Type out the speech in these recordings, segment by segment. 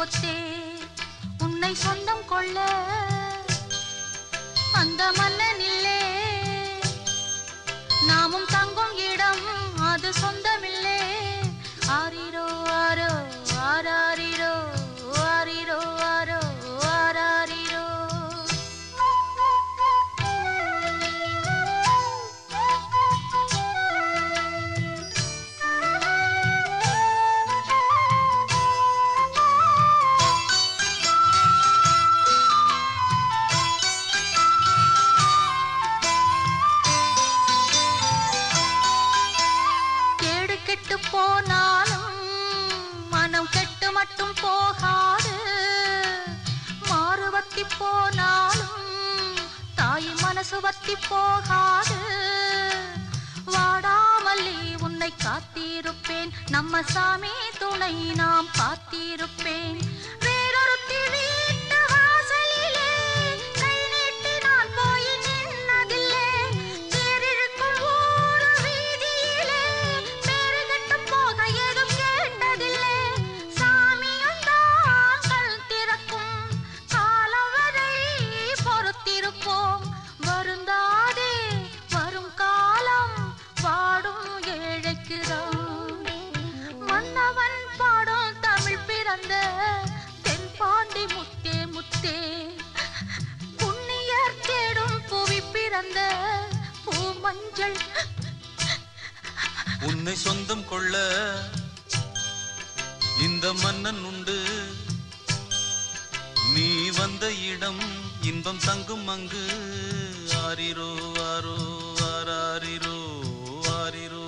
கொத்தே உன்னை சொந்தம் கொள்ள அந்த மன்னனில்லே நாமும் தங்கும் இடம் அது சொந்த போகாது. மாறுவத்தி போனாலும் தாய் மனசு வத்தி போகாது. வாடாமல்லி உன்னை காத்திருப்பேன். நம்ம சாமி துணை நாம் பார்த்திருப்பேன் தமிழ் தென் பாண்டி முத்தே முத்தே. புண்ணியர் தேடும் புவி பிறந்த பூ மஞ்சள் உன்னை சொந்தம் கொள்ள இந்த மன்னன் உண்டு. நீ வந்த இடம் இன்பம் தங்கும் அங்கு. ஆரிரோ ஆரோ ஆராரிரோ ஆரிரோ.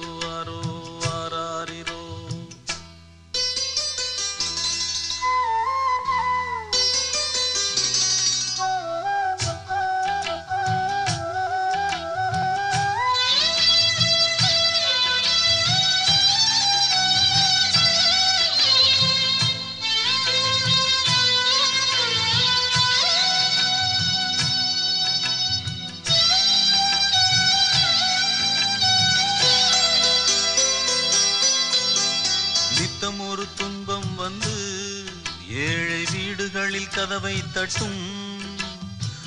நாளில் கதவை தட்டும்.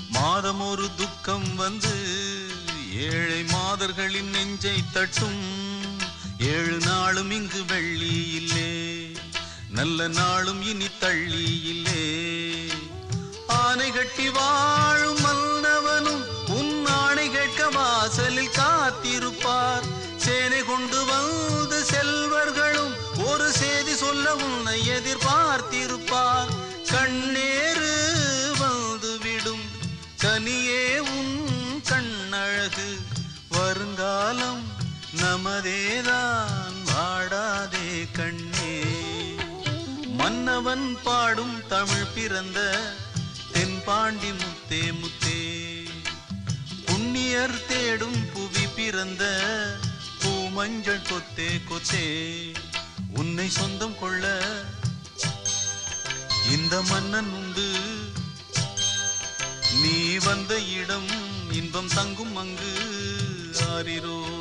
மாதம் ஒரு துக்கம் வந்து ஏழை மாதர்களின் நெஞ்சை தட்டும். ஏழு நாளும் இங்கு வெள்ளி இல்லே நல்ல நாளும் இனி தள்ளி இல்லே. ஆனை கட்டி வாழும் மன்னவனும் உன் ஆணை கேட்க வாசலில் காத்திருப்பார். சேனை கொண்டு வந்து செல்வர்களும் ஒரு செய்தி சொல்ல உன்னை எதிர்பார்த்திரு நமதேதான் வாடாதே கண்ணே. மன்னவன் பாடும் தமிழ் பிறந்த தென்பாண்டி முத்தே முத்தே. புண்ணியர் தேடும் புவி பிறந்த பூமஞ்சள் கொத்தே கொத்தே. உன்னை சொந்தம் கொள்ள இந்த மன்னன் உண்டு. நீ வந்த இடம் இன்பம் தங்கும் அங்கு ஆரிரோ